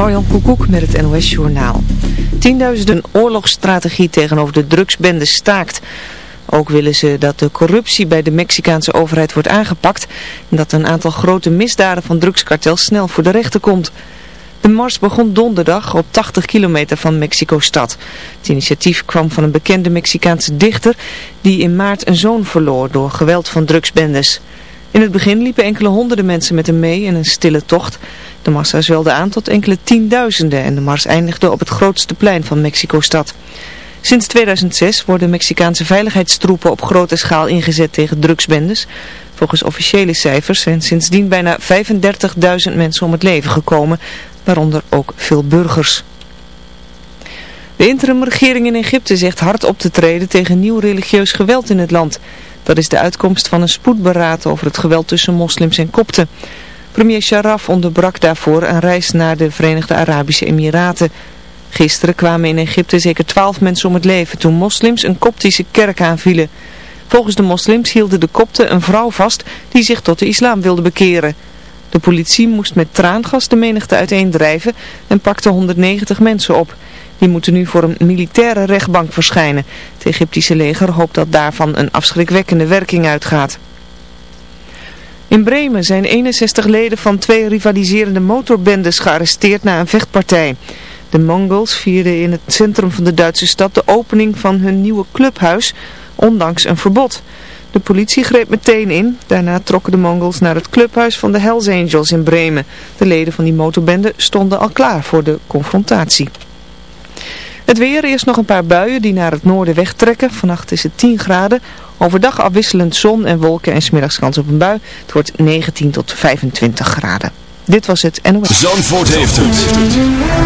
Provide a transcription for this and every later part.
Marjan Koekoek met het NOS Journaal. Tienduizenden oorlogsstrategie tegenover de drugsbende staakt. Ook willen ze dat de corruptie bij de Mexicaanse overheid wordt aangepakt... en dat een aantal grote misdaden van drugskartels snel voor de rechter komt. De mars begon donderdag op 80 kilometer van Mexico-stad. Het initiatief kwam van een bekende Mexicaanse dichter... die in maart een zoon verloor door geweld van drugsbendes... In het begin liepen enkele honderden mensen met hem mee in een stille tocht. De massa zwelde aan tot enkele tienduizenden en de mars eindigde op het grootste plein van Mexico-stad. Sinds 2006 worden Mexicaanse veiligheidstroepen op grote schaal ingezet tegen drugsbendes. Volgens officiële cijfers zijn sindsdien bijna 35.000 mensen om het leven gekomen, waaronder ook veel burgers. De interimregering in Egypte zegt hard op te treden tegen nieuw religieus geweld in het land. Dat is de uitkomst van een spoedberaad over het geweld tussen moslims en kopten. Premier Sharaf onderbrak daarvoor een reis naar de Verenigde Arabische Emiraten. Gisteren kwamen in Egypte zeker twaalf mensen om het leven toen moslims een koptische kerk aanvielen. Volgens de moslims hielden de kopten een vrouw vast die zich tot de islam wilde bekeren. De politie moest met traangas de menigte uiteendrijven en pakte 190 mensen op. Die moeten nu voor een militaire rechtbank verschijnen. Het Egyptische leger hoopt dat daarvan een afschrikwekkende werking uitgaat. In Bremen zijn 61 leden van twee rivaliserende motorbendes gearresteerd na een vechtpartij. De Mongols vierden in het centrum van de Duitse stad de opening van hun nieuwe clubhuis, ondanks een verbod. De politie greep meteen in. Daarna trokken de Mongols naar het clubhuis van de Hells Angels in Bremen. De leden van die motorbende stonden al klaar voor de confrontatie. Het weer, eerst nog een paar buien die naar het noorden wegtrekken. Vannacht is het 10 graden. Overdag afwisselend zon en wolken en smiddags kans op een bui. Het wordt 19 tot 25 graden. Dit was het NOS. Zandvoort heeft het.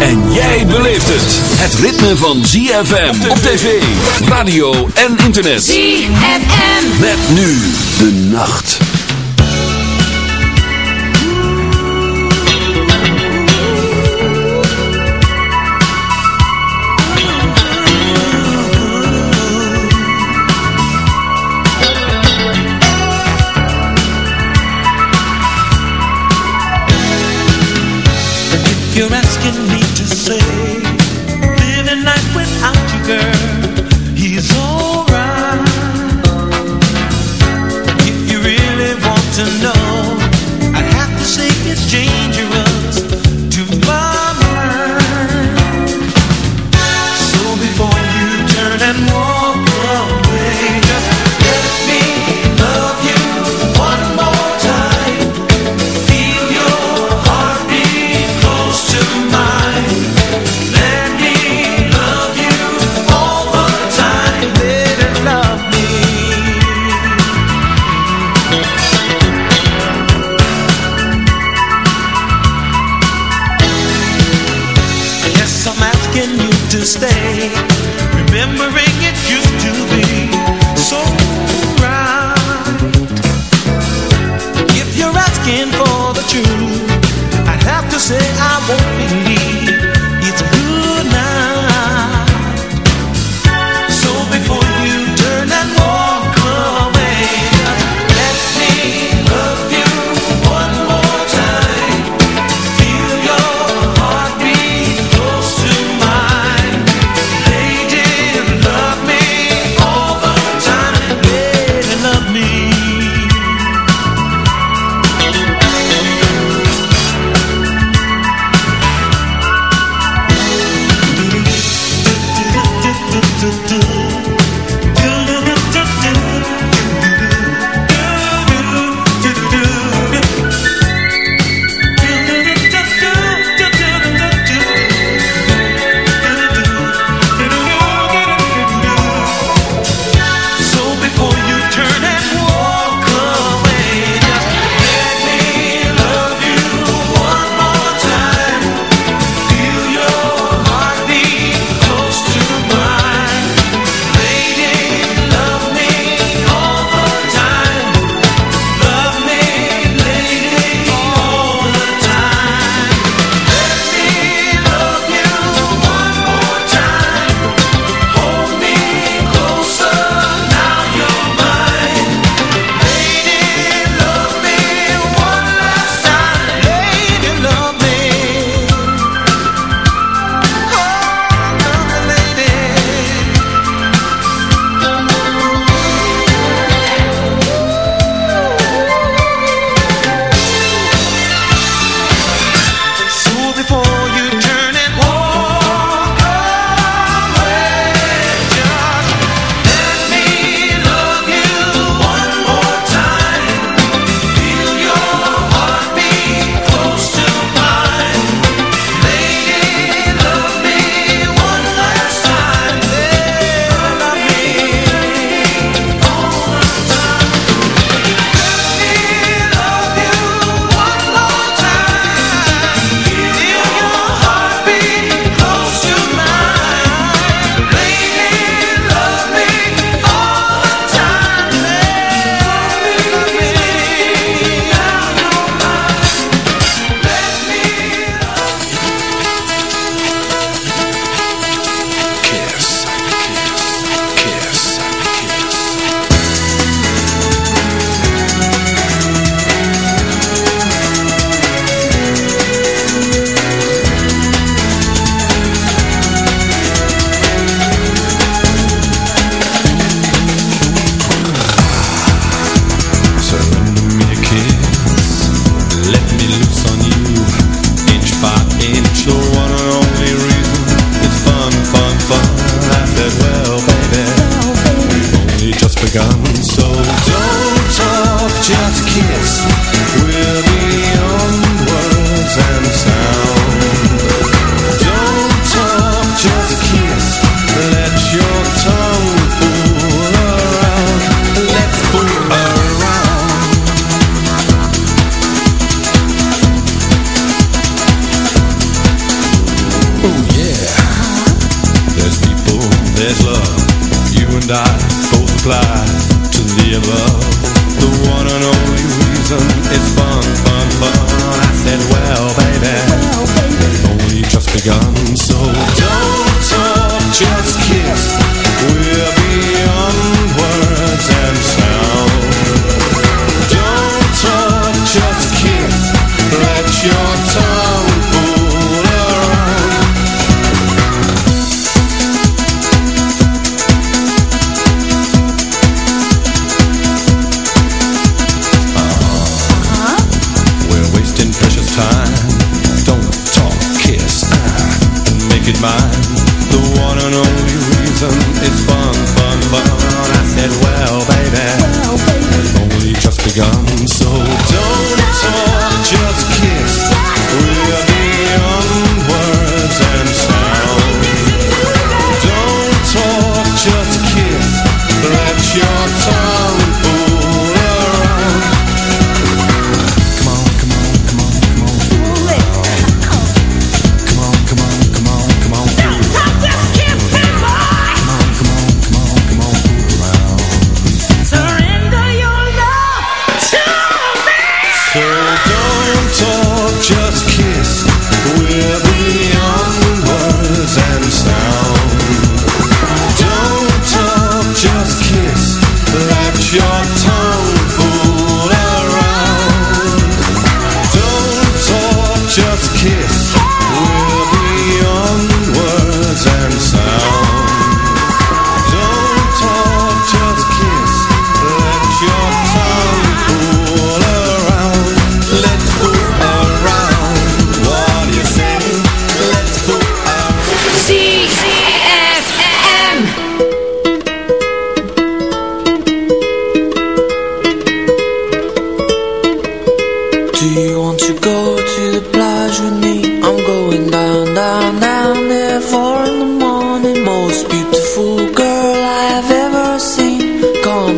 En jij beleeft het. Het ritme van ZFM op tv, radio en internet. ZFM. Met nu de nacht.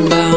about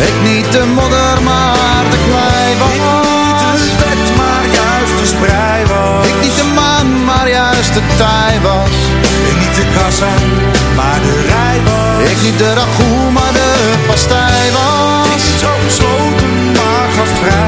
Ik niet de modder, maar de klei was ik niet de man, maar juist de tij was. Ik niet de kassa, maar de rij was. Ik niet de ragout, maar de pastij was. Ik niet zo gesloten, maar gastvrij was.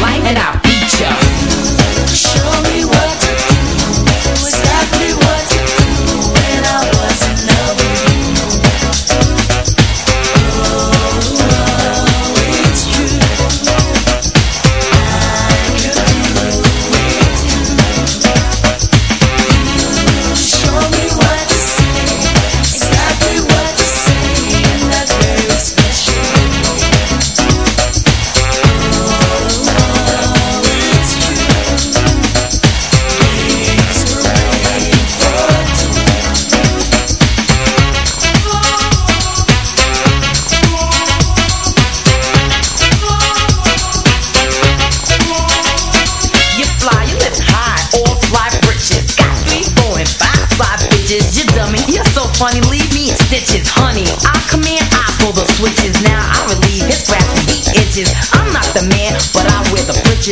Life and I'll beat ya. Show me what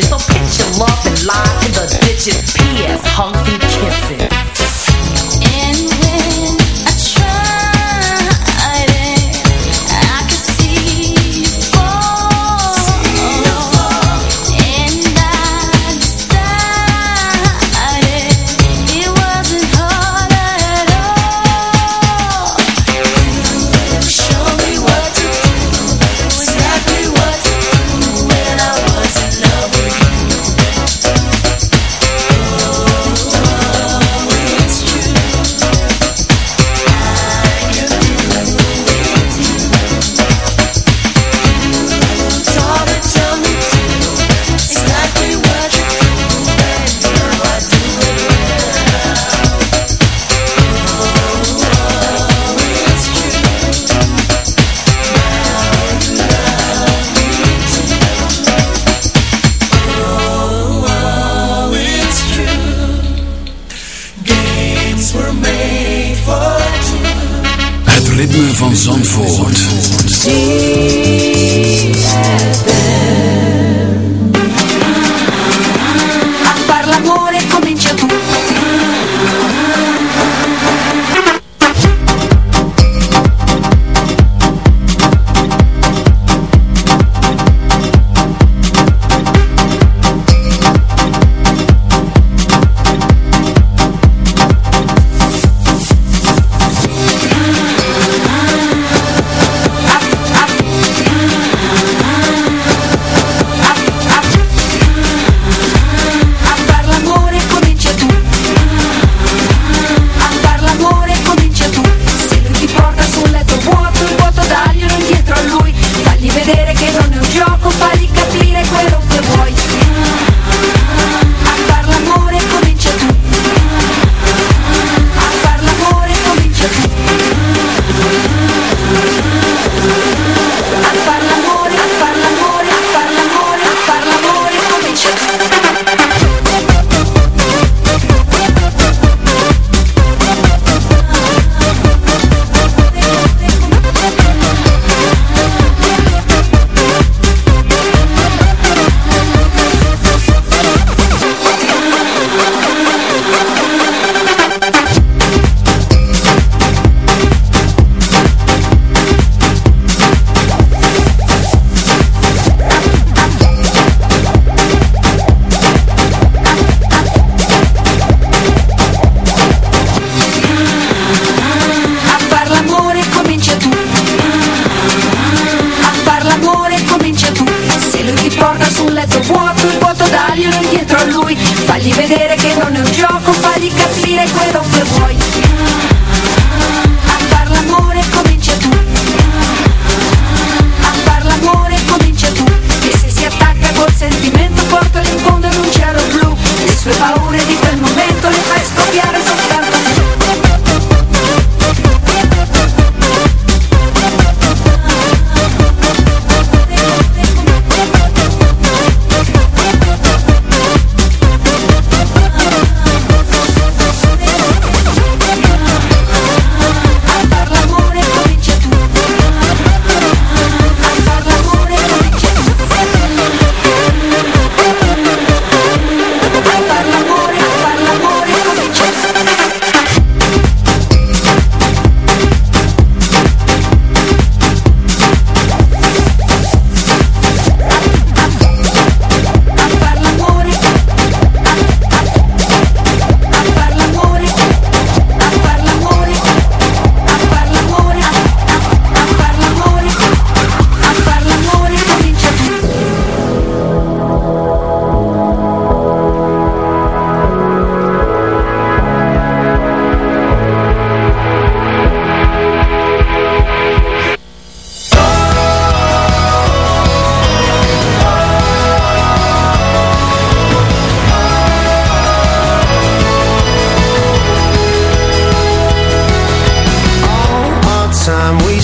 bitches.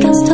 think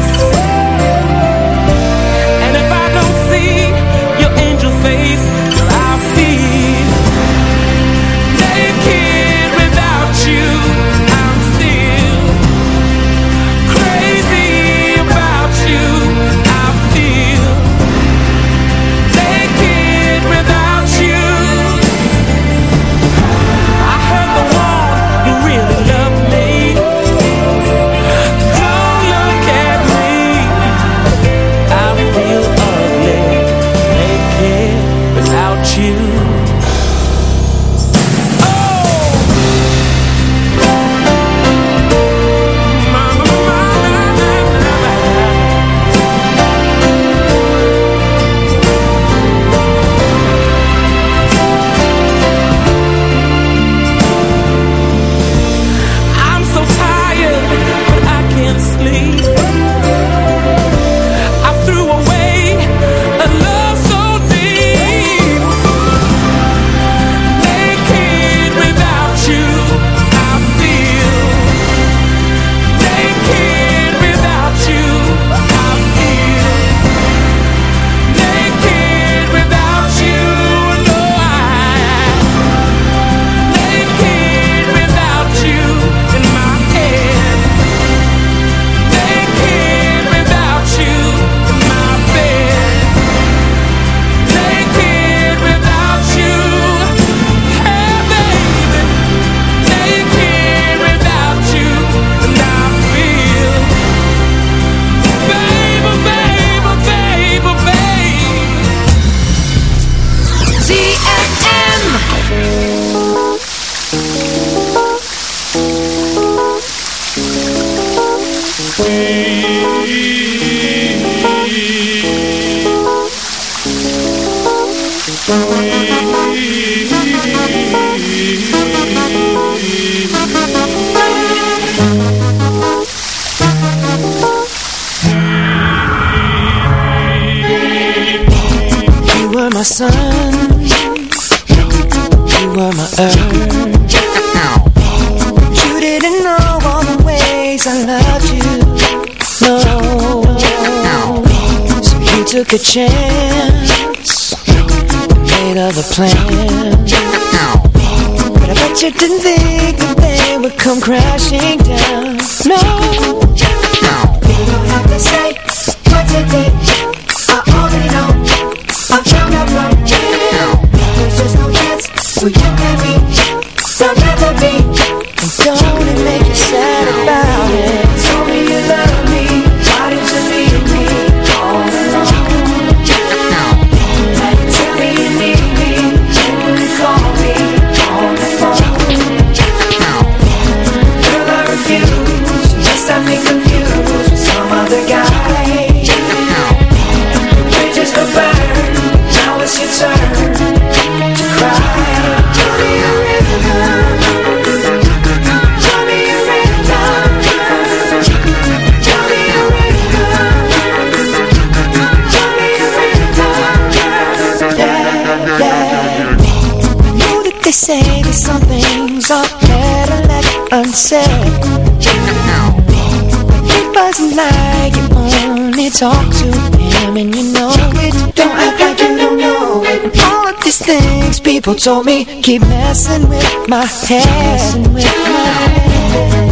talk to him and you know Chocolate, don't act like you don't know it. All of these things people told me Keep messing with my head.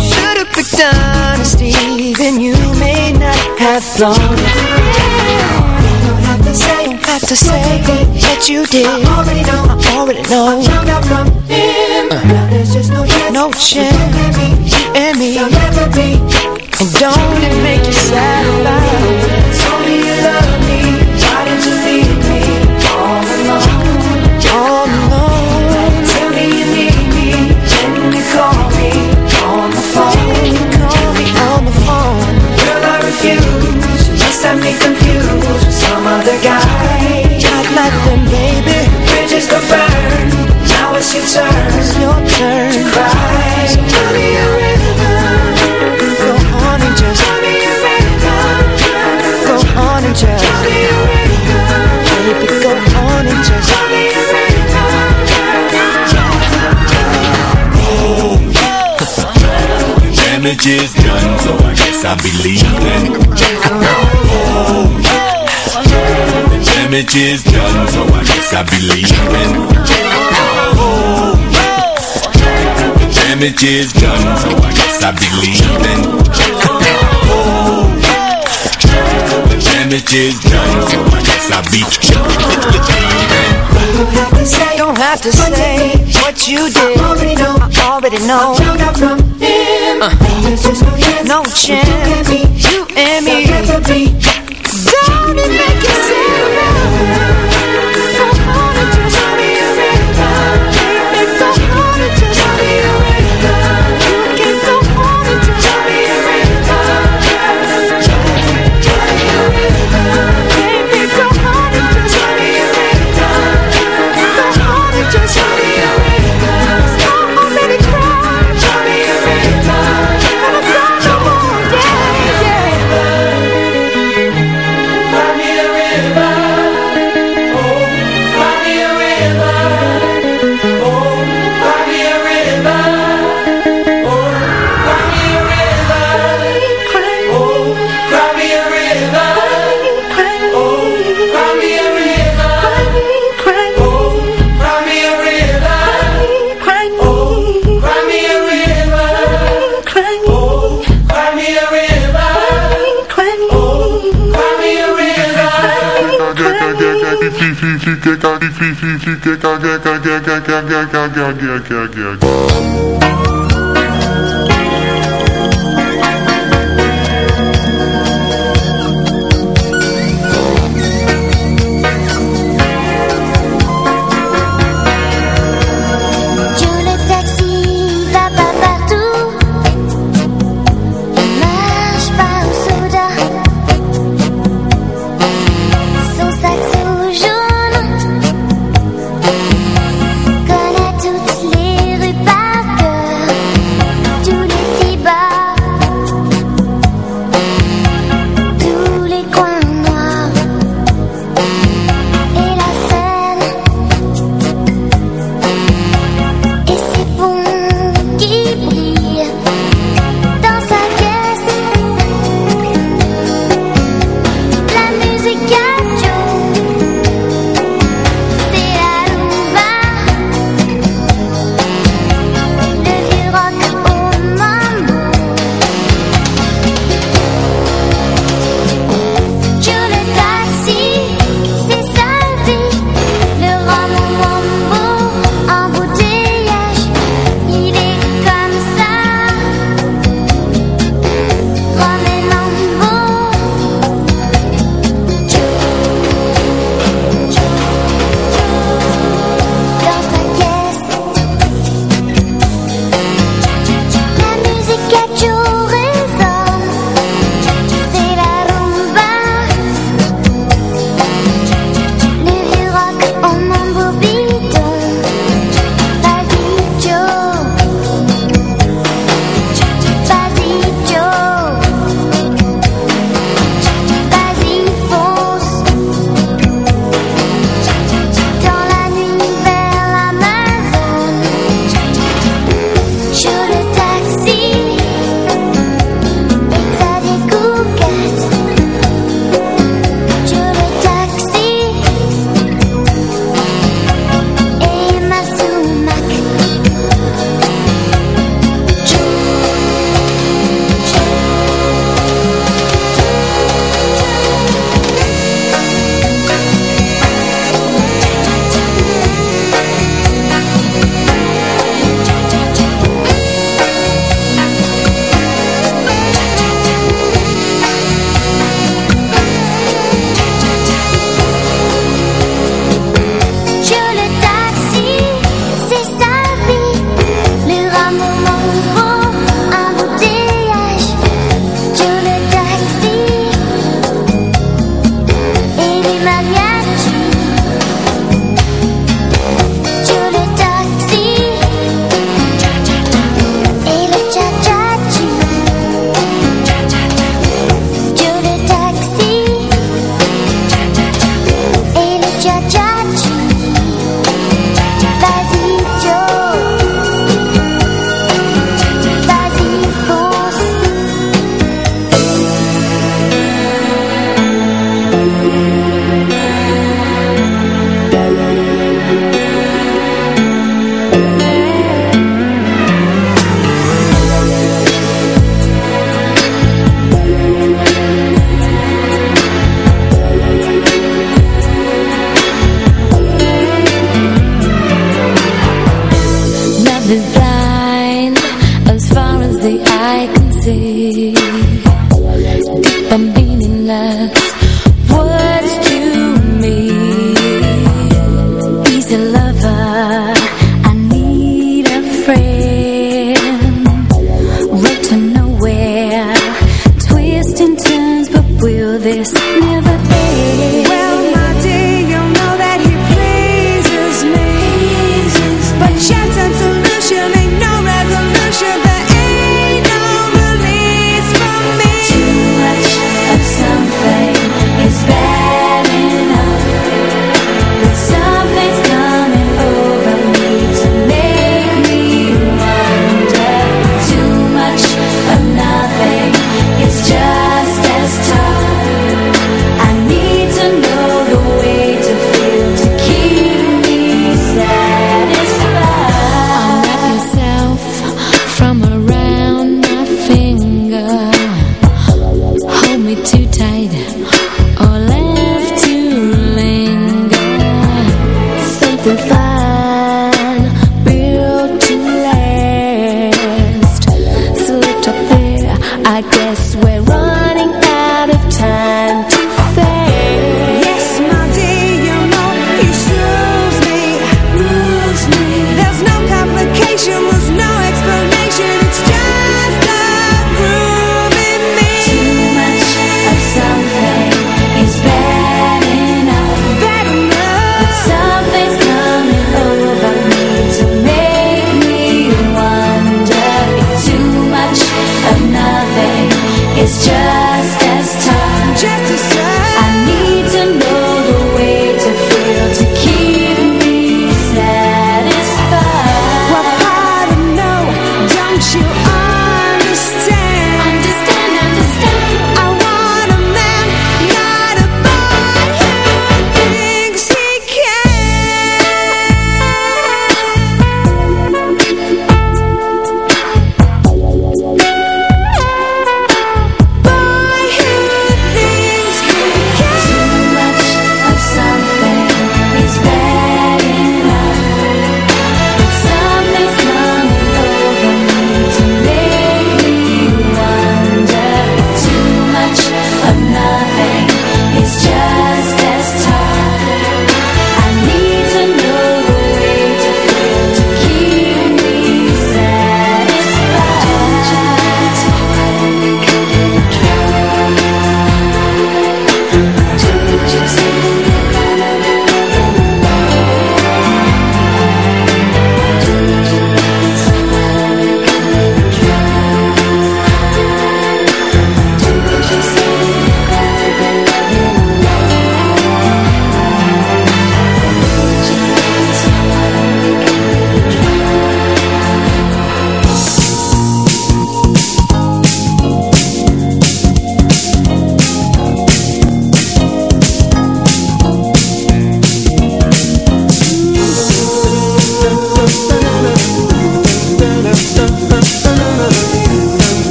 Should've picked honesty even you may not have thrown it. Don't have to say that you did. I already know. I already know. I'm out from him. Uh. Now there's just no chance. No chance. You and me. There'll never be and don't it make you sad Told me you love me. Why did you leave me? All alone. Tell me you need me. Call me on the phone? Girl I refuse. Have me confused. With some other guy. Like baby. Bridges Now it's your turn. Your turn. To cry. So tell me damage is done, so I guess I'll be leaving. Oh, the damage is done, so I guess I'll be leaving. Oh, the damage is done, so I guess I'll be leaving. Oh, the damage is done, so I guess I'll be leaving. Don't have to say what you did. I already know. I already know. I found out from him. Uh. No chance. You and me. Don't it make you sad? Connais toutes les rues par cœur